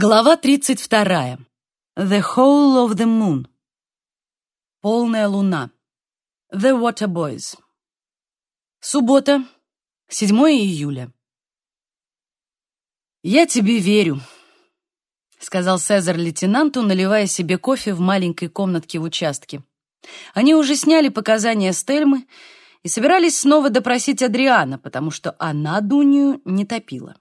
Глава 32. The Whole of the Moon. Полная луна. The Water Boys. Суббота, 7 июля. «Я тебе верю», — сказал Цезарь лейтенанту, наливая себе кофе в маленькой комнатке в участке. Они уже сняли показания Стельмы и собирались снова допросить Адриана, потому что она Дунью не топила.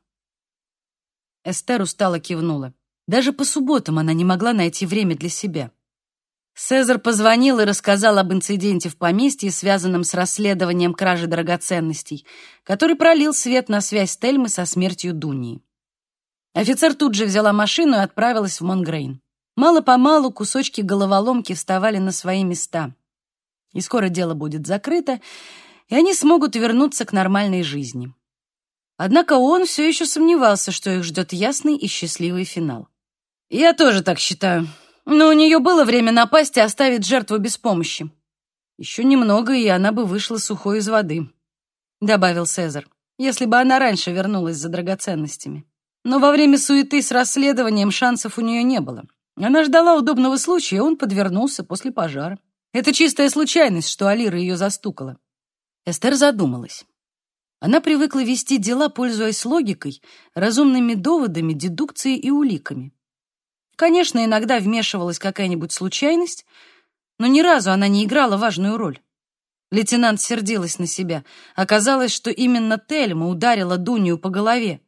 Эстер устало кивнула. Даже по субботам она не могла найти время для себя. Цезарь позвонил и рассказал об инциденте в поместье, связанном с расследованием кражи драгоценностей, который пролил свет на связь Тельмы со смертью Дунии. Офицер тут же взяла машину и отправилась в Монгрейн. Мало-помалу кусочки головоломки вставали на свои места. И скоро дело будет закрыто, и они смогут вернуться к нормальной жизни. Однако он все еще сомневался, что их ждет ясный и счастливый финал. «Я тоже так считаю», но у нее было время напасть и оставить жертву без помощи. Еще немного, и она бы вышла сухой из воды, добавил Цезарь, если бы она раньше вернулась за драгоценностями. Но во время суеты с расследованием шансов у нее не было. Она ждала удобного случая, и он подвернулся после пожара. Это чистая случайность, что Алира ее застукала. Эстер задумалась. Она привыкла вести дела, пользуясь логикой, разумными доводами, дедукцией и уликами. Конечно, иногда вмешивалась какая-нибудь случайность, но ни разу она не играла важную роль. Лейтенант сердилась на себя. Оказалось, что именно Тельма ударила Дунью по голове.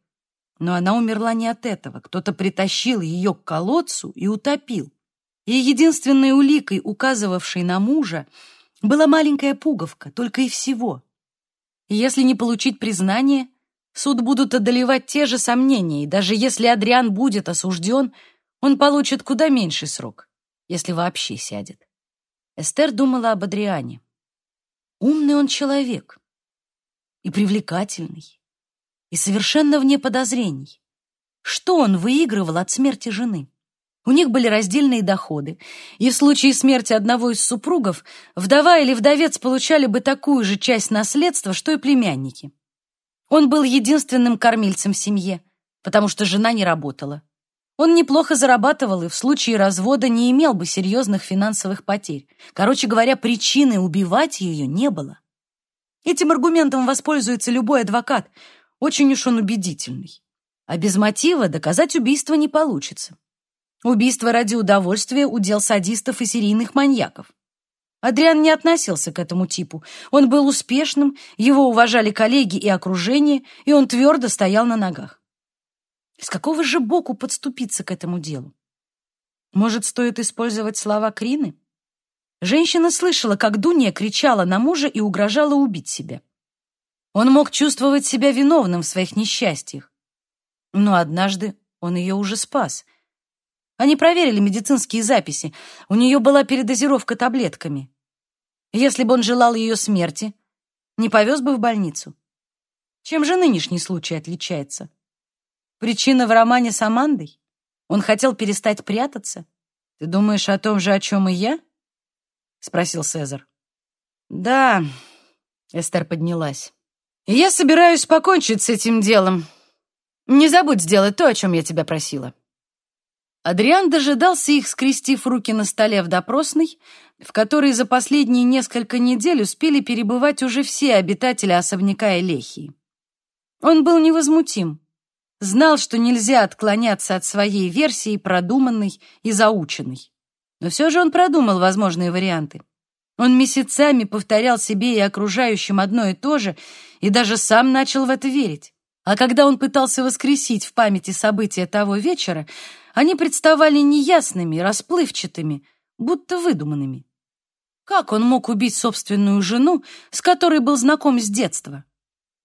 Но она умерла не от этого. Кто-то притащил ее к колодцу и утопил. И единственной уликой, указывавшей на мужа, была маленькая пуговка, только и всего. Если не получить признание, суд будут одолевать те же сомнения, и даже если Адриан будет осужден — он получит куда меньший срок, если вообще сядет. Эстер думала об Адриане. Умный он человек и привлекательный, и совершенно вне подозрений. Что он выигрывал от смерти жены? У них были раздельные доходы, и в случае смерти одного из супругов вдова или вдовец получали бы такую же часть наследства, что и племянники. Он был единственным кормильцем в семье, потому что жена не работала. Он неплохо зарабатывал и в случае развода не имел бы серьезных финансовых потерь. Короче говоря, причины убивать ее не было. Этим аргументом воспользуется любой адвокат. Очень уж он убедительный. А без мотива доказать убийство не получится. Убийство ради удовольствия – удел садистов и серийных маньяков. Адриан не относился к этому типу. Он был успешным, его уважали коллеги и окружение, и он твердо стоял на ногах. С какого же боку подступиться к этому делу? Может, стоит использовать слова Крины? Женщина слышала, как Дуния кричала на мужа и угрожала убить себя. Он мог чувствовать себя виновным в своих несчастьях. Но однажды он ее уже спас. Они проверили медицинские записи. У нее была передозировка таблетками. Если бы он желал ее смерти, не повез бы в больницу. Чем же нынешний случай отличается? Причина в романе с Амандой? Он хотел перестать прятаться? Ты думаешь о том же, о чем и я? Спросил Цезарь. Да, Эстер поднялась. Я собираюсь покончить с этим делом. Не забудь сделать то, о чем я тебя просила. Адриан дожидался их, скрестив руки на столе в допросной, в которой за последние несколько недель успели перебывать уже все обитатели особняка Элехии. Он был невозмутим знал, что нельзя отклоняться от своей версии, продуманной и заученной. Но все же он продумал возможные варианты. Он месяцами повторял себе и окружающим одно и то же, и даже сам начал в это верить. А когда он пытался воскресить в памяти события того вечера, они представали неясными, расплывчатыми, будто выдуманными. Как он мог убить собственную жену, с которой был знаком с детства?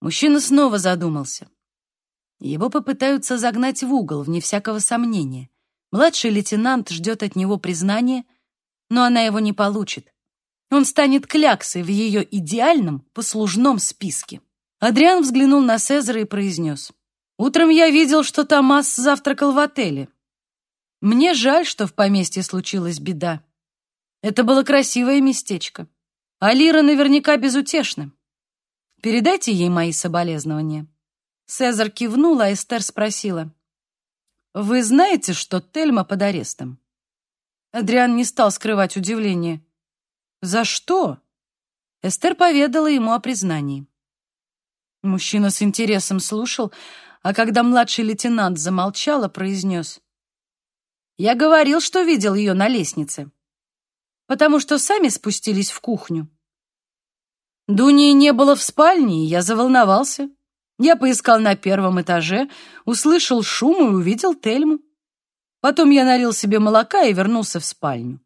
Мужчина снова задумался. Его попытаются загнать в угол, вне всякого сомнения. Младший лейтенант ждет от него признания, но она его не получит. Он станет кляксой в ее идеальном послужном списке. Адриан взглянул на Цезаря и произнес. «Утром я видел, что Томас завтракал в отеле. Мне жаль, что в поместье случилась беда. Это было красивое местечко. Алира наверняка безутешна. Передайте ей мои соболезнования». Цезарь кивнул, а Эстер спросила. «Вы знаете, что Тельма под арестом?» Адриан не стал скрывать удивление. «За что?» Эстер поведала ему о признании. Мужчина с интересом слушал, а когда младший лейтенант замолчала, произнес. «Я говорил, что видел ее на лестнице, потому что сами спустились в кухню. Дуни не было в спальне, и я заволновался. Я поискал на первом этаже, услышал шум и увидел Тельму. Потом я налил себе молока и вернулся в спальню.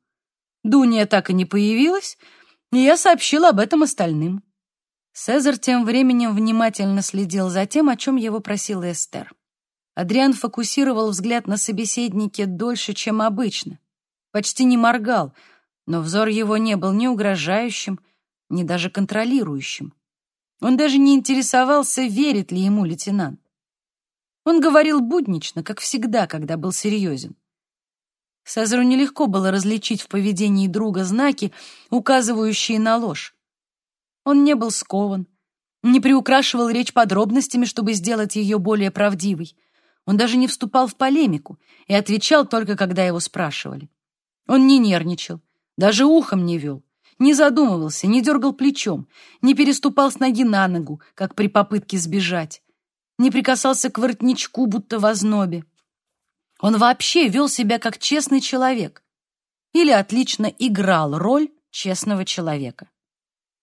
Дуния так и не появилась, и я сообщил об этом остальным. Цезарь тем временем внимательно следил за тем, о чем его просила Эстер. Адриан фокусировал взгляд на собеседнике дольше, чем обычно. Почти не моргал, но взор его не был ни угрожающим, ни даже контролирующим. Он даже не интересовался, верит ли ему лейтенант. Он говорил буднично, как всегда, когда был серьезен. Сазеру нелегко было различить в поведении друга знаки, указывающие на ложь. Он не был скован, не приукрашивал речь подробностями, чтобы сделать ее более правдивой. Он даже не вступал в полемику и отвечал только, когда его спрашивали. Он не нервничал, даже ухом не вел, не задумывался, не дергал плечом, не переступал с ноги на ногу, как при попытке сбежать не прикасался к воротничку, будто в ознобе. Он вообще вел себя как честный человек или отлично играл роль честного человека.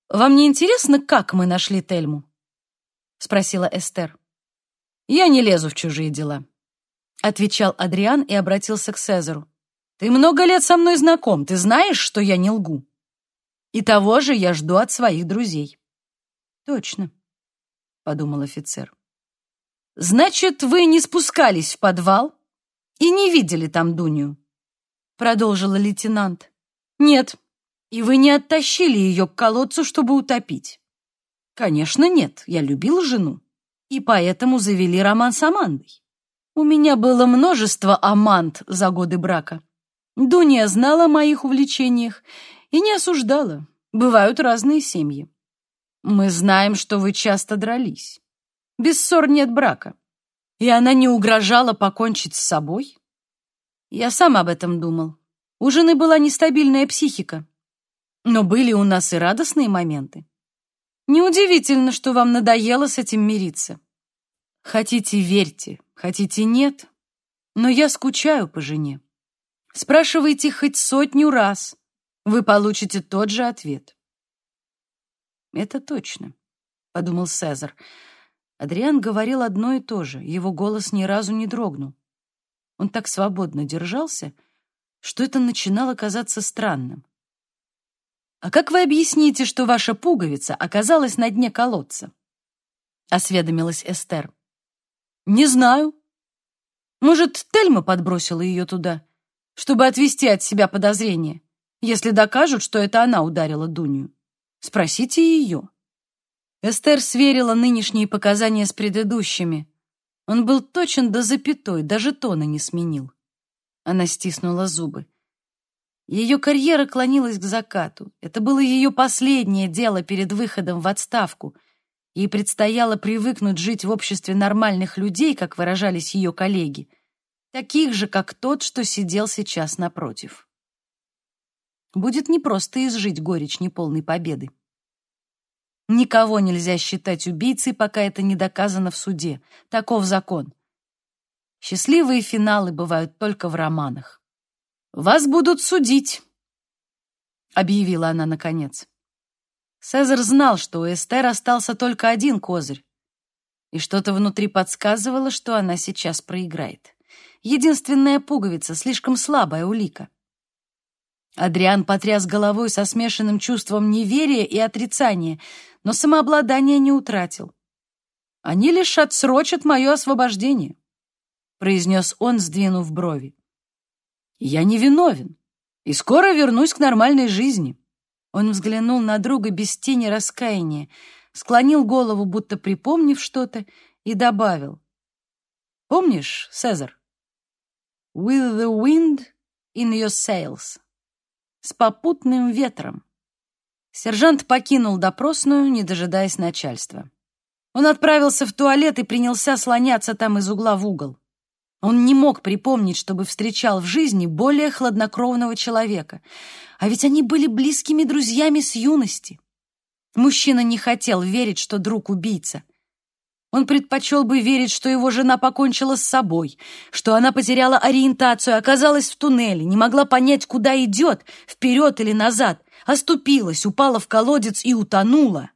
«Вам не интересно, как мы нашли Тельму?» — спросила Эстер. «Я не лезу в чужие дела», — отвечал Адриан и обратился к Цезару. «Ты много лет со мной знаком, ты знаешь, что я не лгу. И того же я жду от своих друзей». «Точно», — подумал офицер. «Значит, вы не спускались в подвал и не видели там Дуню?» Продолжила лейтенант. «Нет, и вы не оттащили ее к колодцу, чтобы утопить?» «Конечно, нет, я любил жену, и поэтому завели роман с Амандой. У меня было множество амант за годы брака. Дуня знала о моих увлечениях и не осуждала. Бывают разные семьи. Мы знаем, что вы часто дрались. Без ссор нет брака. И она не угрожала покончить с собой? Я сам об этом думал. У жены была нестабильная психика. Но были у нас и радостные моменты. Неудивительно, что вам надоело с этим мириться. Хотите — верьте, хотите — нет. Но я скучаю по жене. Спрашивайте хоть сотню раз. Вы получите тот же ответ. Это точно, — подумал Цезарь. Адриан говорил одно и то же, его голос ни разу не дрогнул. Он так свободно держался, что это начинало казаться странным. «А как вы объясните, что ваша пуговица оказалась на дне колодца?» — осведомилась Эстер. «Не знаю. Может, Тельма подбросила ее туда, чтобы отвести от себя подозрения, если докажут, что это она ударила Дунью. Спросите ее». Эстер сверила нынешние показания с предыдущими. Он был точен до запятой, даже тона не сменил. Она стиснула зубы. Ее карьера клонилась к закату. Это было ее последнее дело перед выходом в отставку. Ей предстояло привыкнуть жить в обществе нормальных людей, как выражались ее коллеги, таких же, как тот, что сидел сейчас напротив. Будет непросто изжить горечь неполной победы. Никого нельзя считать убийцей, пока это не доказано в суде. Таков закон. Счастливые финалы бывают только в романах. «Вас будут судить», — объявила она наконец. Цезарь знал, что у Эстер остался только один козырь, и что-то внутри подсказывало, что она сейчас проиграет. Единственная пуговица, слишком слабая улика. Адриан потряс головой со смешанным чувством неверия и отрицания, но самообладание не утратил. «Они лишь отсрочат мое освобождение», — произнес он, сдвинув брови. «Я не виновен и скоро вернусь к нормальной жизни». Он взглянул на друга без тени раскаяния, склонил голову, будто припомнив что-то, и добавил. «Помнишь, Цезарь? With the wind in your sails. С попутным ветром. Сержант покинул допросную, не дожидаясь начальства. Он отправился в туалет и принялся слоняться там из угла в угол. Он не мог припомнить, чтобы встречал в жизни более хладнокровного человека. А ведь они были близкими друзьями с юности. Мужчина не хотел верить, что друг убийца. Он предпочел бы верить, что его жена покончила с собой, что она потеряла ориентацию, оказалась в туннеле, не могла понять, куда идет, вперед или назад, оступилась, упала в колодец и утонула.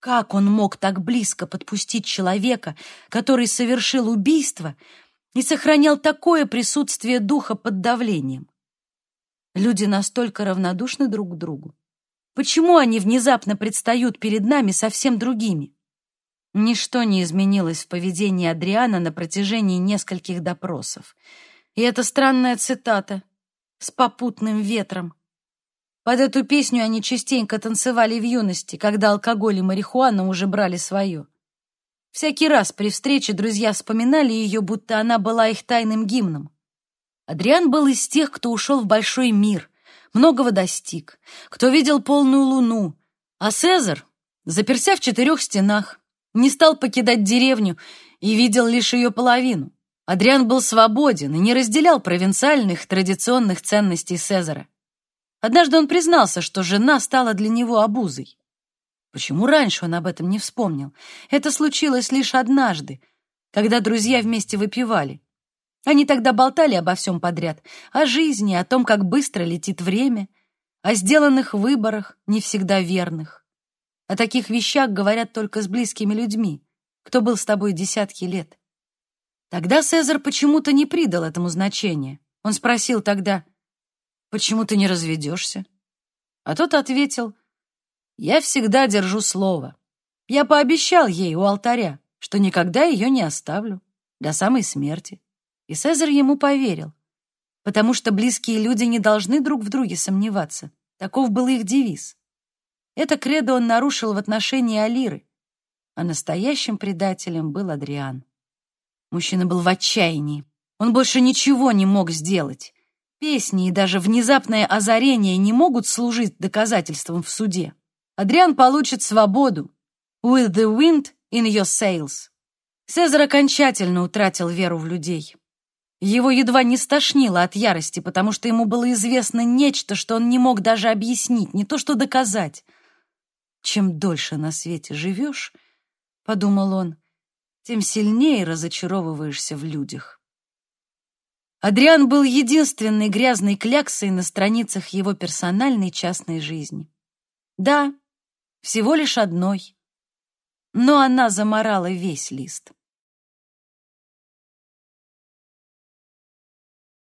Как он мог так близко подпустить человека, который совершил убийство и сохранял такое присутствие духа под давлением? Люди настолько равнодушны друг к другу. Почему они внезапно предстают перед нами совсем другими? Ничто не изменилось в поведении Адриана на протяжении нескольких допросов. И эта странная цитата «с попутным ветром». Под эту песню они частенько танцевали в юности, когда алкоголь и марихуана уже брали свое. Всякий раз при встрече друзья вспоминали ее, будто она была их тайным гимном. Адриан был из тех, кто ушел в большой мир, многого достиг, кто видел полную луну, а Цезарь заперся в четырех стенах, не стал покидать деревню и видел лишь ее половину. Адриан был свободен и не разделял провинциальных традиционных ценностей Цезаря. Однажды он признался, что жена стала для него обузой. Почему раньше он об этом не вспомнил? Это случилось лишь однажды, когда друзья вместе выпивали. Они тогда болтали обо всем подряд, о жизни, о том, как быстро летит время, о сделанных выборах, не всегда верных. О таких вещах говорят только с близкими людьми, кто был с тобой десятки лет. Тогда Цезарь почему-то не придал этому значения. Он спросил тогда, «Почему ты не разведешься?» А тот ответил, «Я всегда держу слово. Я пообещал ей у алтаря, что никогда ее не оставлю, до самой смерти». И Цезарь ему поверил, потому что близкие люди не должны друг в друге сомневаться. Таков был их девиз. Это кредо он нарушил в отношении Алиры, а настоящим предателем был Адриан. Мужчина был в отчаянии. Он больше ничего не мог сделать. Песни и даже внезапное озарение не могут служить доказательством в суде. Адриан получит свободу. With the wind in your sails. Цезарь окончательно утратил веру в людей. Его едва не стошнило от ярости, потому что ему было известно нечто, что он не мог даже объяснить, не то что доказать. Чем дольше на свете живешь, — подумал он, — тем сильнее разочаровываешься в людях. Адриан был единственной грязной кляксой на страницах его персональной частной жизни. Да, всего лишь одной, но она заморала весь лист.